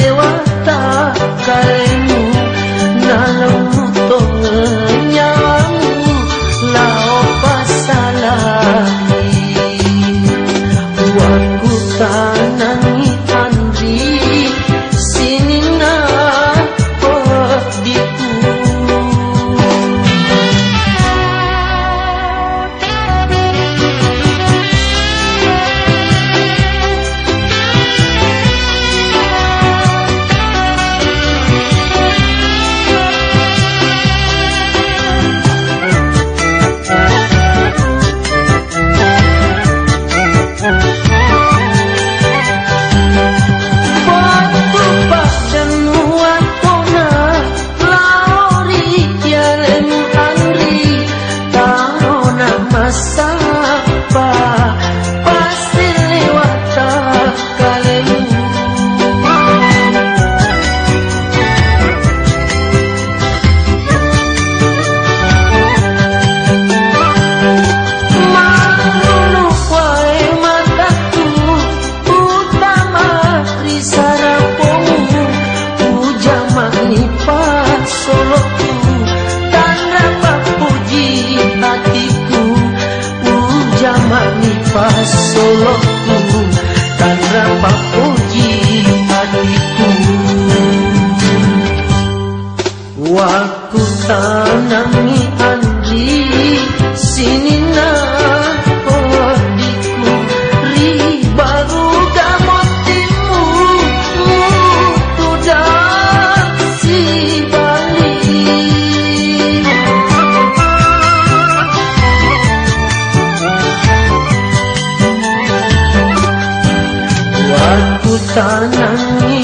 dewa tak kalemu nalau mani pas solo karena papu ji adikku waktu tanami anji sini ku sanangi